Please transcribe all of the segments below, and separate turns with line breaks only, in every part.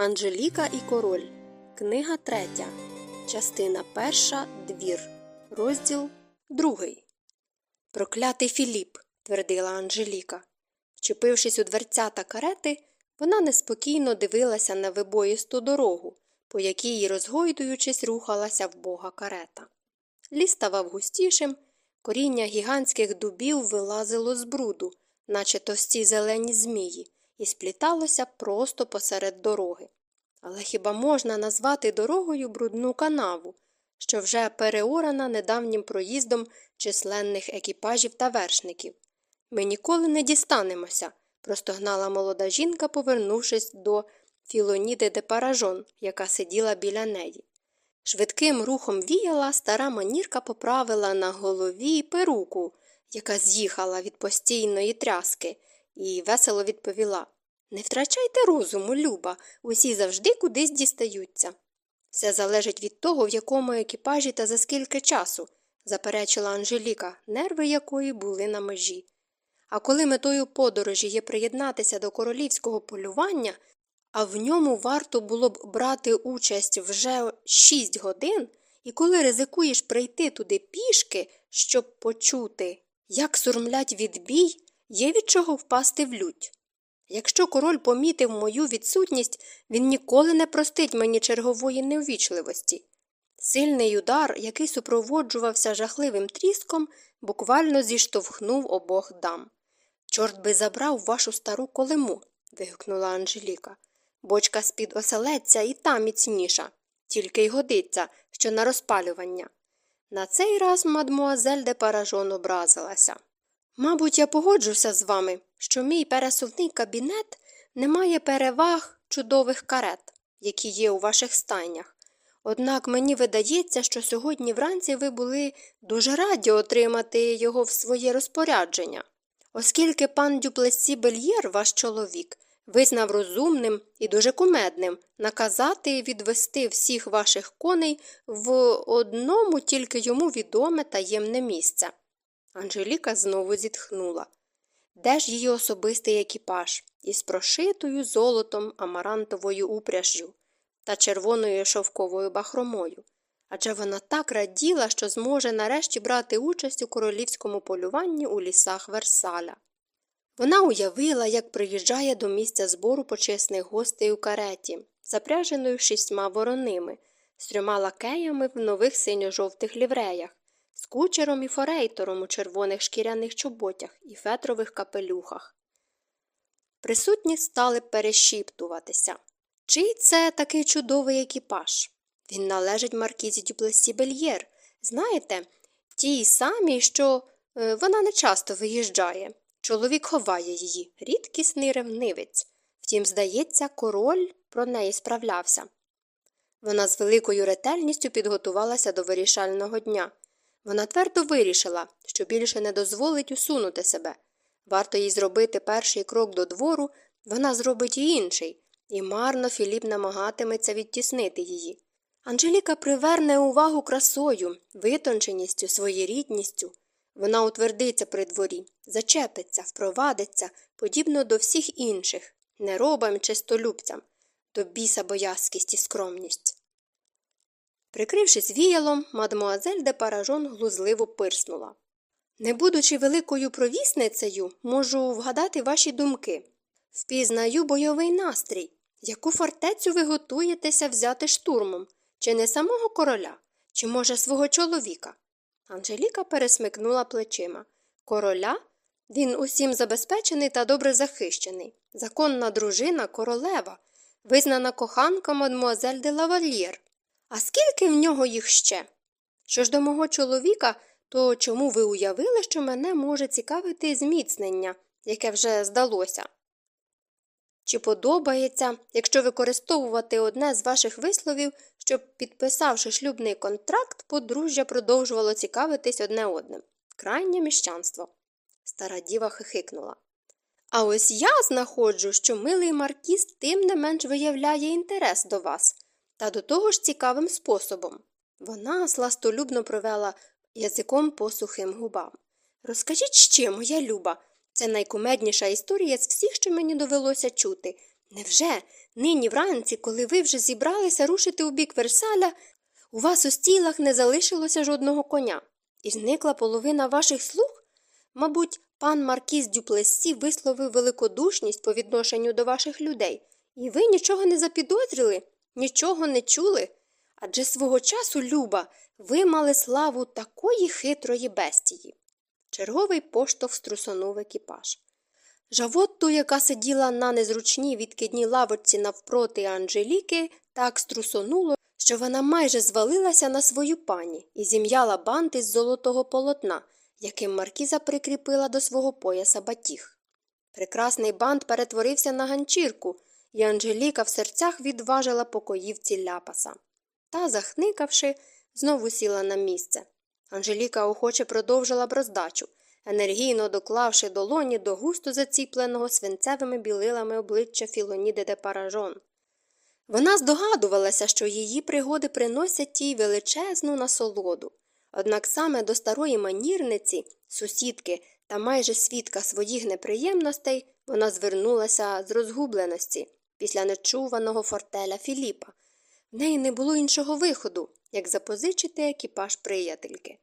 Анжеліка і король. Книга третя. Частина перша. Двір. Розділ другий. Проклятий Філіп. твердила Анжеліка. Вчепившись у дверцята карети, вона неспокійно дивилася на вибоїсту дорогу, по якій, розгойдуючись, рухалася вбога карета. Ліс ставав густішим, коріння гігантських дубів вилазило з бруду, наче товсті зелені змії і спліталося просто посеред дороги. Але хіба можна назвати дорогою брудну канаву, що вже переорана недавнім проїздом численних екіпажів та вершників? Ми ніколи не дістанемося, простогнала молода жінка, повернувшись до Філоніди де Паражон, яка сиділа біля неї. Швидким рухом віяла стара манірка поправила на голові перуку, яка з'їхала від постійної тряски, і весело відповіла Не втрачайте розуму, Люба, усі завжди кудись дістаються. Все залежить від того, в якому екіпажі та за скільки часу, заперечила Анжеліка, нерви якої були на межі. А коли метою подорожі є приєднатися до королівського полювання, а в ньому варто було б брати участь вже шість годин, і коли ризикуєш прийти туди пішки, щоб почути, як сурмлять відбій, є від чого впасти в лють. Якщо король помітив мою відсутність, він ніколи не простить мені чергової неввічливості. Сильний удар, який супроводжувався жахливим тріском, буквально зіштовхнув обох дам. Чорт би забрав вашу стару колиму. вигукнула Анжеліка. Бочка з під оселедця і та міцніша, тільки й годиться, що на розпалювання. На цей раз мадмуазель де Паражон образилася. Мабуть, я погоджуся з вами, що мій пересувний кабінет не має переваг чудових карет, які є у ваших стайнях. Однак мені видається, що сьогодні вранці ви були дуже раді отримати його в своє розпорядження, оскільки пан Дюплесі Бельєр, ваш чоловік, визнав розумним і дуже кумедним наказати відвести всіх ваших коней в одному тільки йому відоме таємне місце. Анжеліка знову зітхнула. Де ж її особистий екіпаж із прошитою золотом амарантовою упряжжю та червоною шовковою бахромою? Адже вона так раділа, що зможе нарешті брати участь у королівському полюванні у лісах Версаля. Вона уявила, як приїжджає до місця збору почесних гостей у кареті, запряженою шістьма вороними, з трьома лакеями в нових синьо-жовтих лівреях, з кучером і форейтором у червоних шкіряних чоботях і фетрових капелюхах. Присутні стали перешіптуватися. Чий це такий чудовий екіпаж? Він належить маркізі Дюплесі Бельєр. Знаєте, тій самій, що е, вона не часто виїжджає. Чоловік ховає її, рідкісний ревнивець. Втім, здається, король про неї справлявся. Вона з великою ретельністю підготувалася до вирішального дня. Вона твердо вирішила, що більше не дозволить усунути себе. Варто їй зробити перший крок до двору, вона зробить і інший, і марно Філіп намагатиметься відтіснити її. Анжеліка приверне увагу красою, витонченістю, своєрідністю. Вона утвердиться при дворі, зачепиться, впровадиться, подібно до всіх інших, неробам чистолюбцям, до біса боязкість і скромність. Прикрившись віялом, мадмуазель де Паражон глузливо пирснула. Не будучи великою провісницею, можу вгадати ваші думки. Впізнаю бойовий настрій. Яку фортецю ви готуєтеся взяти штурмом? Чи не самого короля, чи, може, свого чоловіка? Анжеліка пересмикнула плечима. Короля? Він усім забезпечений та добре захищений. Законна дружина королева, визнана коханка мадмуазель де лавальєр. А скільки в нього їх ще? Що ж до мого чоловіка, то чому ви уявили, що мене може цікавити зміцнення, яке вже здалося? Чи подобається, якщо використовувати одне з ваших висловів, щоб, підписавши шлюбний контракт, подружжя продовжувало цікавитись одне одним? Крайнє міщанство. Стара діва хихикнула. А ось я знаходжу, що милий маркіз тим не менш виявляє інтерес до вас, та до того ж цікавим способом. Вона сластолюбно провела язиком по сухим губам. Розкажіть ще, моя люба, це найкумедніша історія з всіх, що мені довелося чути. Невже, Нині вранці, коли ви вже зібралися рушити у бік Версаля, у вас у стілах не залишилося жодного коня, і зникла половина ваших слуг? Мабуть, пан Маркіз Дюплесі висловив великодушність по відношенню до ваших людей, і ви нічого не запідозрили, нічого не чули. Адже свого часу, Люба, ви мали славу такої хитрої бестії. Черговий поштовх струсонув екіпаж. Жавотту, яка сиділа на незручній відкидній лавочці навпроти Анжеліки, так струсонуло, що вона майже звалилася на свою пані і зім'яла бант із золотого полотна, яким маркіза прикріпила до свого пояса батіг. Прекрасний бант перетворився на ганчірку, і Анжеліка в серцях відважила покоївці ляпаса. Та, захникавши, знову сіла на місце. Анжеліка охоче продовжила б роздачу, енергійно доклавши долоні до густо заціпленого свинцевими білилами обличчя Філоніди де Паражон. Вона здогадувалася, що її пригоди приносять їй величезну насолоду. Однак саме до старої манірниці, сусідки та майже свідка своїх неприємностей вона звернулася з розгубленості після нечуваного фортеля Філіпа. В неї не було іншого виходу, як запозичити екіпаж приятельки.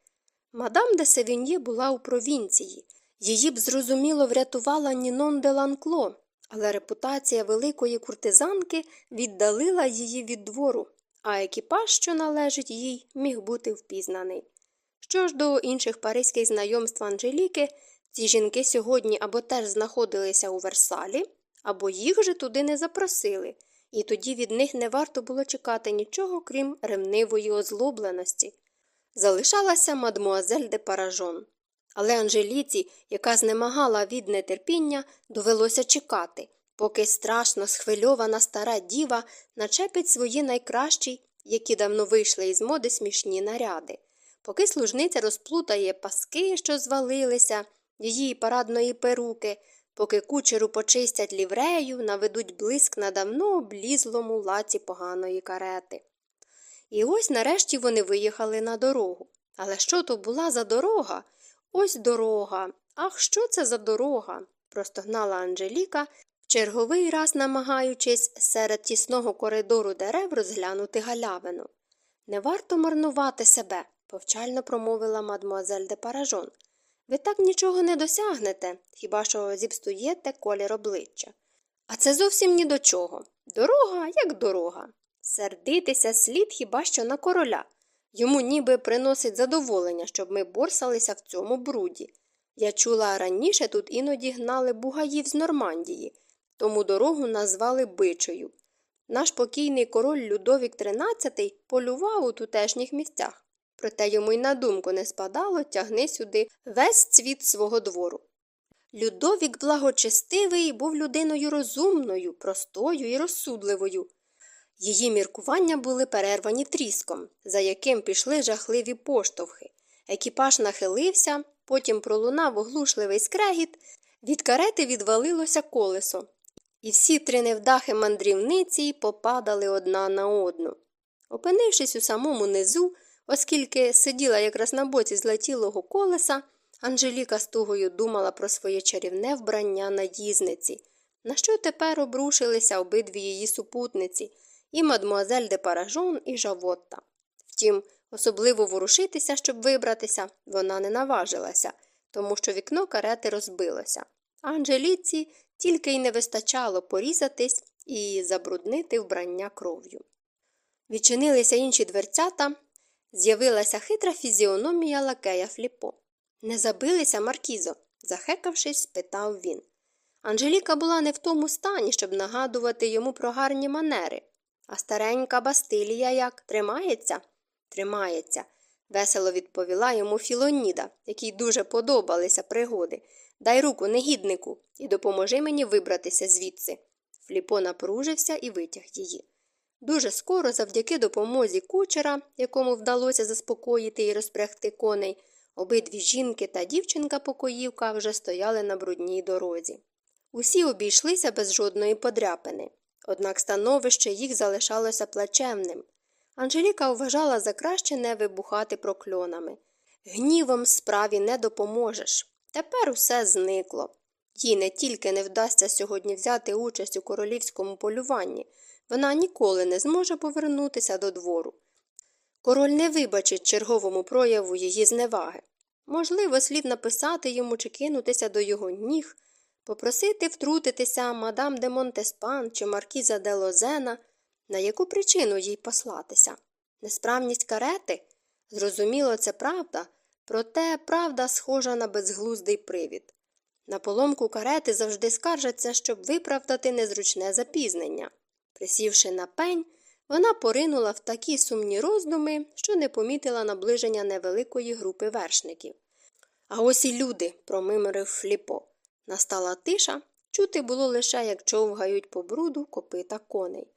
Мадам де Севіньє була у провінції. Її б зрозуміло врятувала Нінон де Ланкло, але репутація великої куртизанки віддалила її від двору, а екіпаж, що належить їй, міг бути впізнаний. Що ж до інших паризьких знайомств Анжеліки, ці жінки сьогодні або теж знаходилися у Версалі, або їх же туди не запросили, і тоді від них не варто було чекати нічого, крім ревнивої озлобленості. Залишалася мадмуазель де Паражон. Але Анжеліці, яка знемагала від нетерпіння, довелося чекати, поки страшно схвильована стара діва начепить свої найкращі, які давно вийшли із моди смішні наряди, поки служниця розплутає паски, що звалилися, її парадної перуки, поки кучеру почистять ліврею, наведуть блиск на давно облізлому лаці поганої карети. І ось нарешті вони виїхали на дорогу. Але що то була за дорога? Ось дорога. Ах, що це за дорога? простогнала Анжеліка, в черговий раз намагаючись серед тісного коридору дерев розглянути галявину. Не варто марнувати себе, повчально промовила мадмуазель де Паражон. Ви так нічого не досягнете, хіба що зіпстуєте колір обличчя. А це зовсім ні до чого. Дорога, як дорога. Сердитися слід хіба що на короля. Йому ніби приносить задоволення, щоб ми борсалися в цьому бруді. Я чула раніше тут іноді гнали бугаїв з Нормандії, тому дорогу назвали бичою. Наш покійний король Людовік XIII полював у тутешніх місцях, проте йому й на думку не спадало тягни сюди весь цвіт свого двору. Людовік благочестивий був людиною розумною, простою і розсудливою. Її міркування були перервані тріском, за яким пішли жахливі поштовхи. Екіпаж нахилився, потім пролунав оглушливий скрегіт, від карети відвалилося колесо, і всі три невдахи мандрівниці попадали одна на одну. Опинившись у самому низу, оскільки сиділа якраз на боці злетілого колеса, Анжеліка з тугою думала про своє чарівне вбрання наїзниці, на що тепер обрушилися обидві її супутниці і мадмуазель де Паражон, і Жавотта. Втім, особливо ворушитися, щоб вибратися, вона не наважилася, тому що вікно карети розбилося. Анжеліці тільки й не вистачало порізатись і забруднити вбрання кров'ю. Відчинилися інші дверцята, з'явилася хитра фізіономія лакея Фліпо. Не забилися, Маркізо? захекавшись, спитав він. Анжеліка була не в тому стані, щоб нагадувати йому про гарні манери. А старенька Бастилія як тримається? Тримається, весело відповіла йому Філоніда, якій дуже подобалися пригоди. Дай руку, негіднику, і допоможи мені вибратися звідси. Фліпо напружився і витяг її. Дуже скоро, завдяки допомозі кучера, якому вдалося заспокоїти і розпрягти коней, обидві жінки та дівчинка покоївка вже стояли на брудній дорозі. Усі обійшлися без жодної подряпини. Однак становище їх залишалося плачевним. Анжеліка вважала за краще не вибухати прокльонами. Гнівом справі не допоможеш. Тепер усе зникло. Їй не тільки не вдасться сьогодні взяти участь у королівському полюванні, вона ніколи не зможе повернутися до двору. Король не вибачить черговому прояву її зневаги. Можливо, слід написати йому чи кинутися до його ніг, попросити втрутитися мадам де Монтеспан чи маркіза де Лозена, на яку причину їй послатися. Несправність карети? Зрозуміло, це правда, проте правда схожа на безглуздий привід. На поломку карети завжди скаржаться, щоб виправдати незручне запізнення. Присівши на пень, вона поринула в такі сумні роздуми, що не помітила наближення невеликої групи вершників. А ось і люди, промимирив Фліпо. Настала тиша, чути було лише, як човгають по бруду копита коней.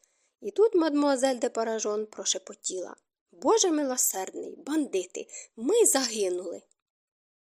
І тут мадмуазель де Паражон прошепотіла Боже милосердний, бандити, ми загинули.